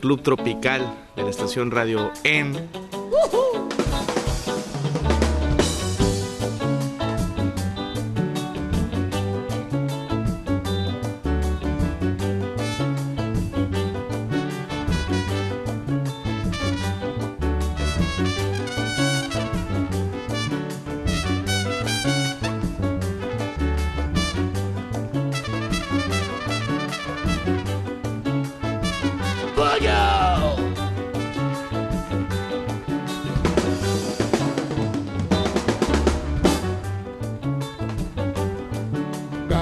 Club Tropical de la estación Radio M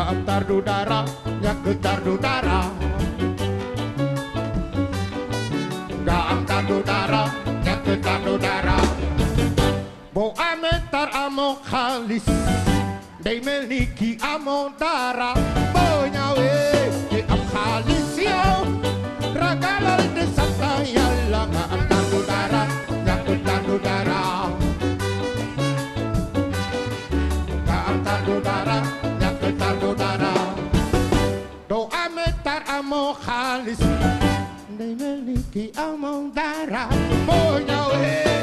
antar dudara ya getar dudara gaangkan dudara ya getar dudara bo ametar amo khalis dei meliki amo dara bo nyawe. Neymeliki amandara Boy now hey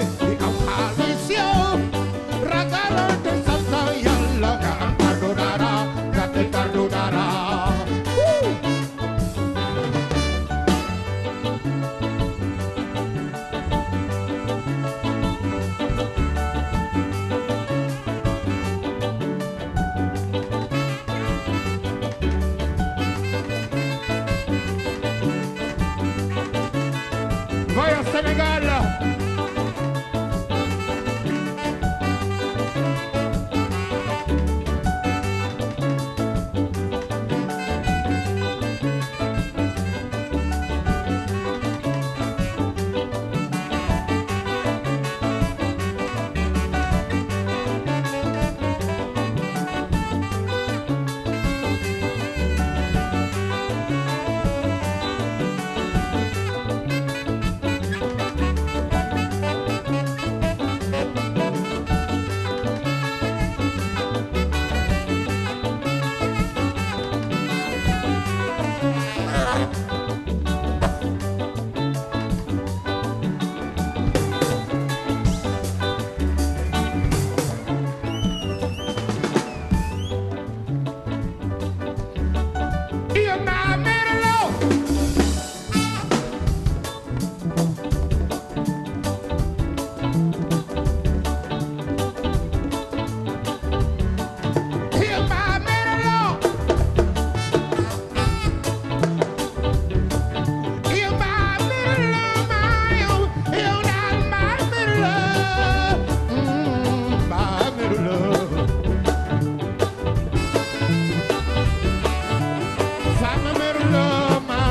loo ma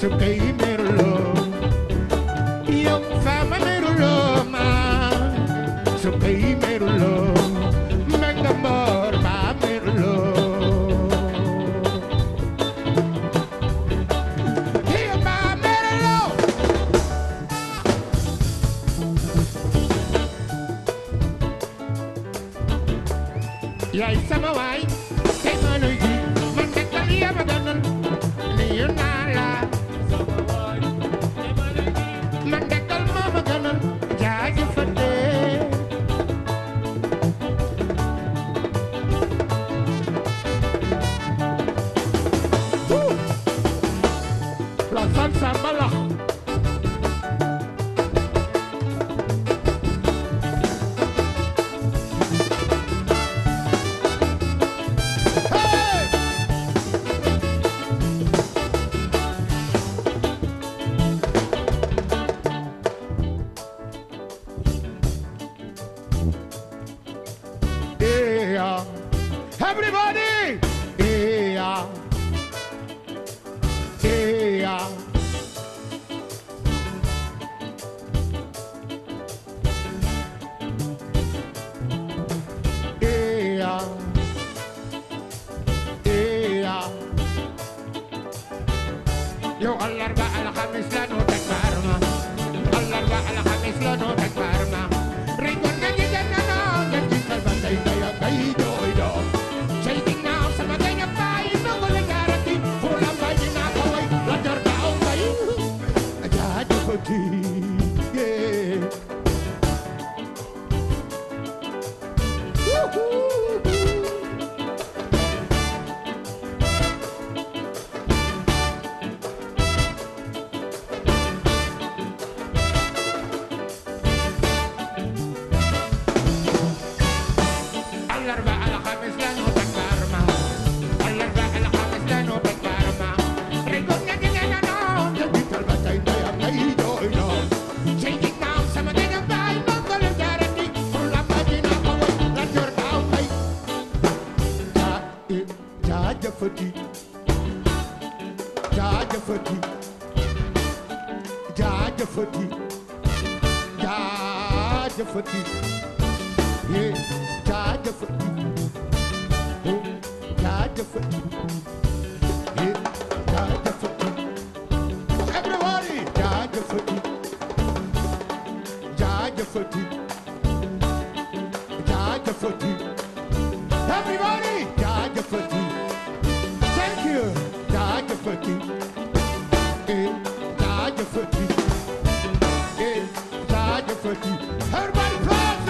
su kay والاربعة الخميس jaajëfati jaajëfati yee jaajëfati oh jaajëfati yee jaajëfati everybody jaajëfati jaajëfati jaajëfati everybody jaajëfati thank you jaajëfati eh jaajëfati petit Herbal Plaza.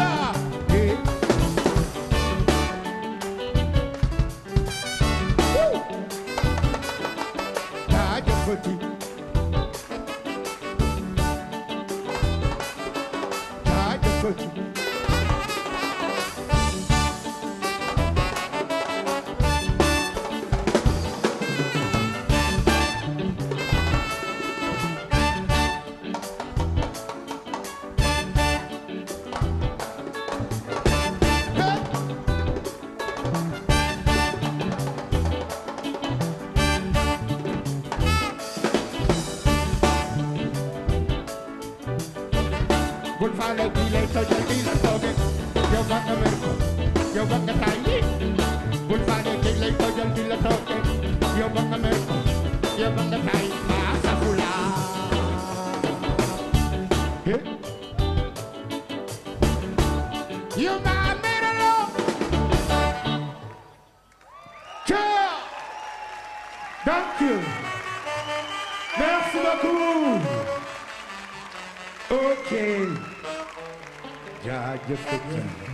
You're on the night. by just 10.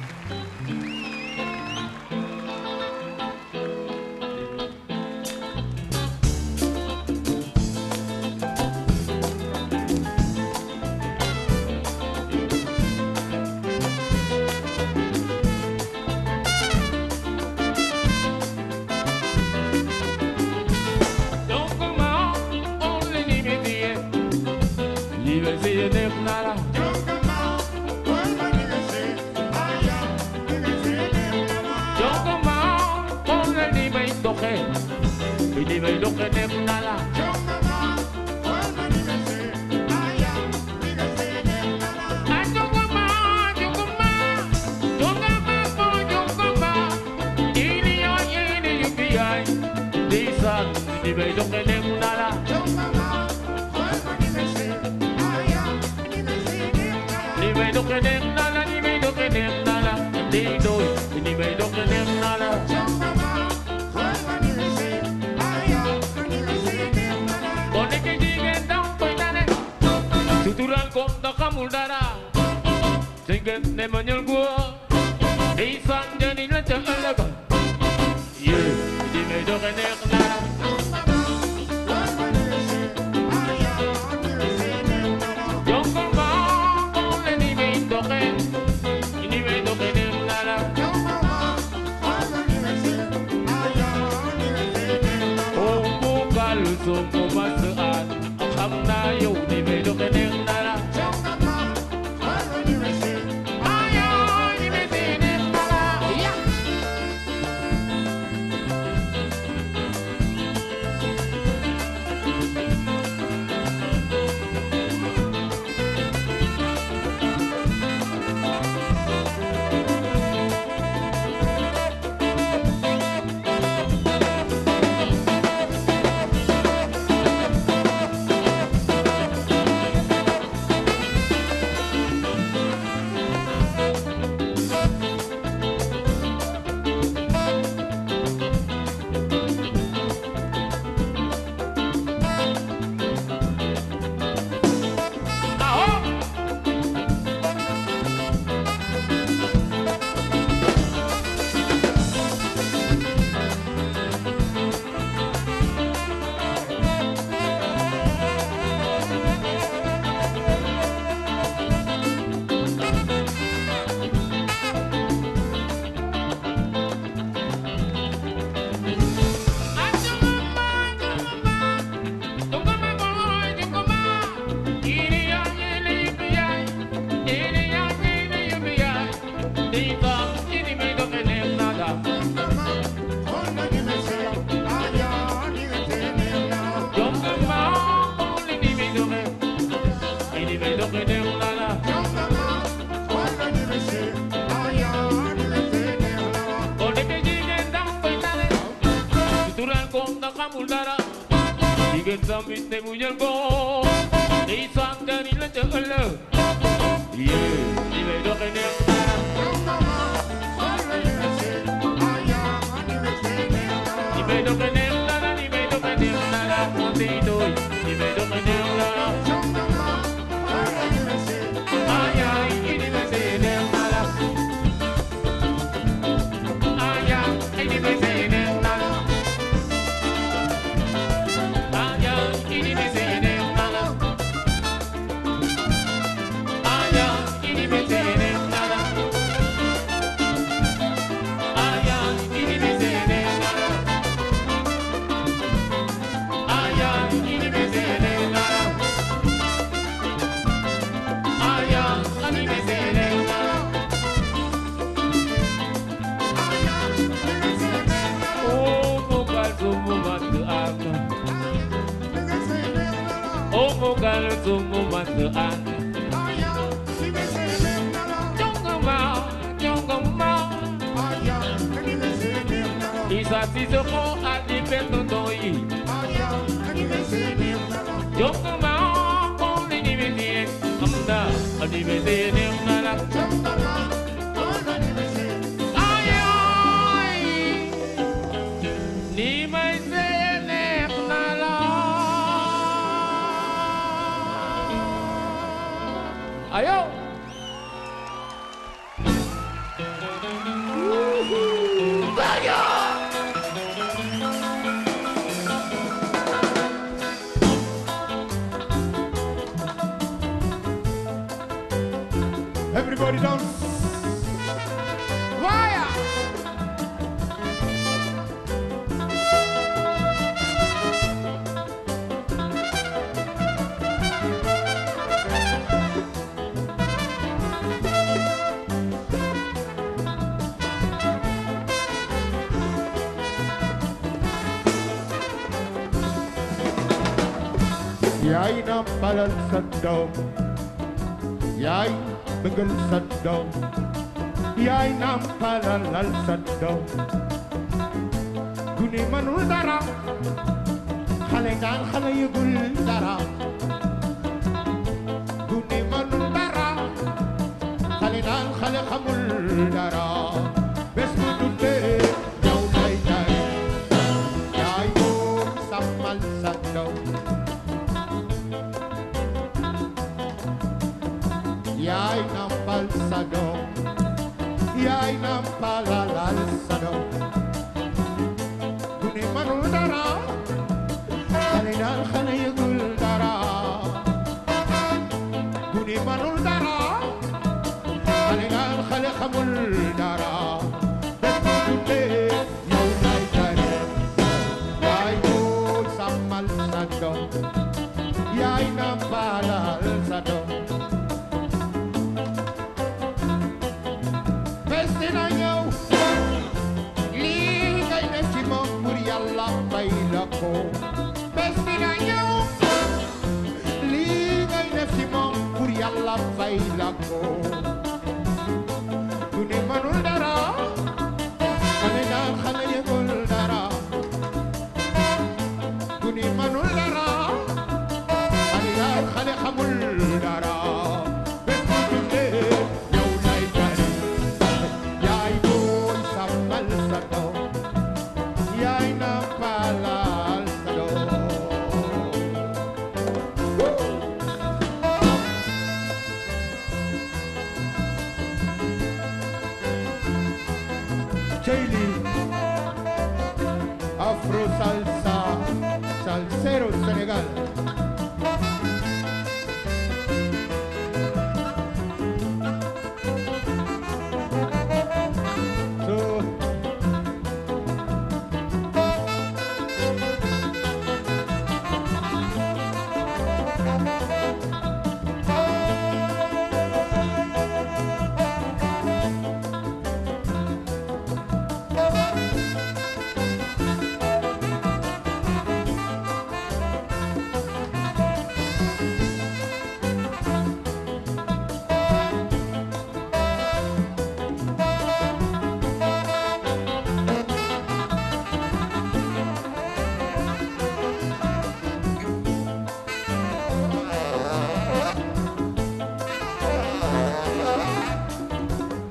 Yeah, you made up an so good. ural konda kamuldara diga samit ne muyal Yo no Yaay na palal sa yai Yaay bëggal sa doom Yaay na palalal sa manul dara Xale nga xale dara Gune manul dara Xale nga xale dara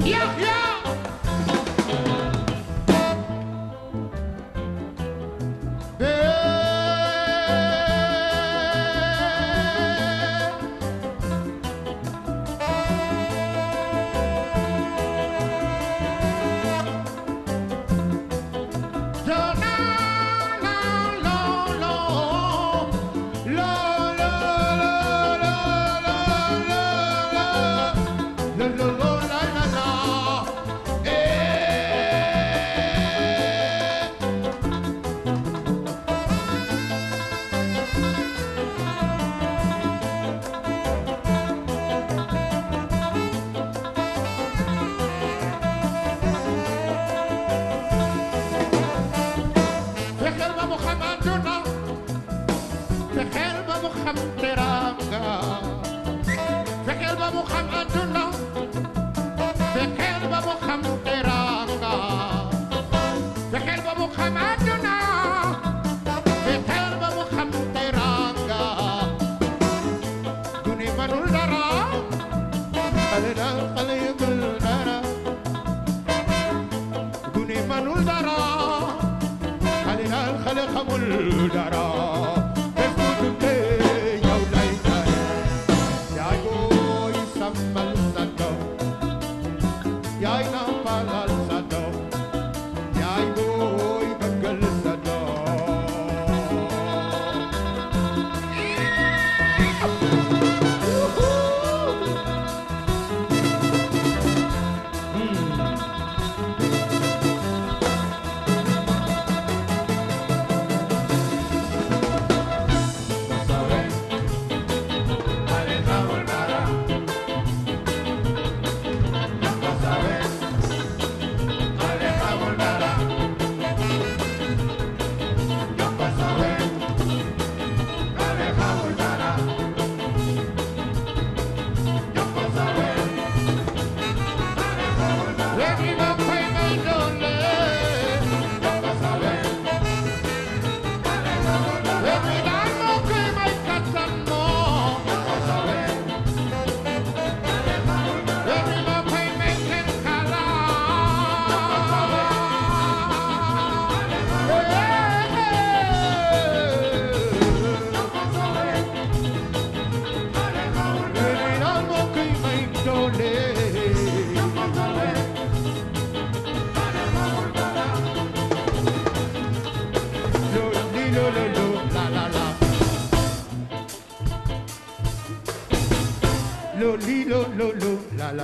Yeah. yep. Du ni manul dara xale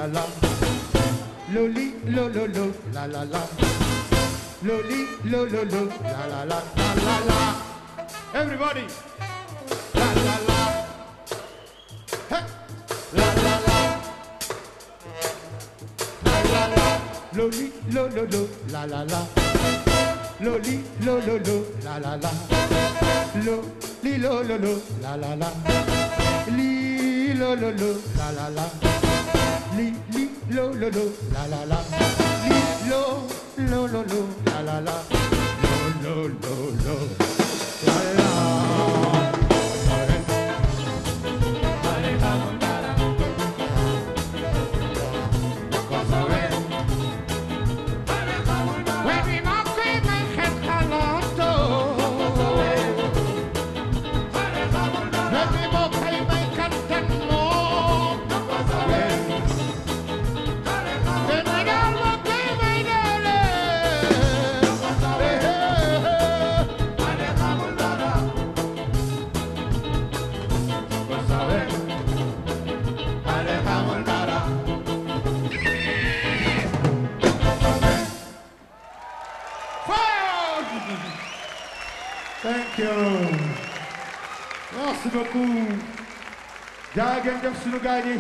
la, la, la. Lo, lo, lo, la, la, la. Lo, li, lo, lo, lo, la, la, la, la, la, la. Everybody. La, la, la. Hey. La, la, la. La, la, la. Lo, li, lo, lo, lo, la, la, la. Lo li lo lo lo la la la Lo li lo lo lo la la la Li lo lo lo la la la Li li lo lo lo. La la la. Li lo lo lo lo. La la la. Lo lo lo lo. La la gençler gençler sürü gayri.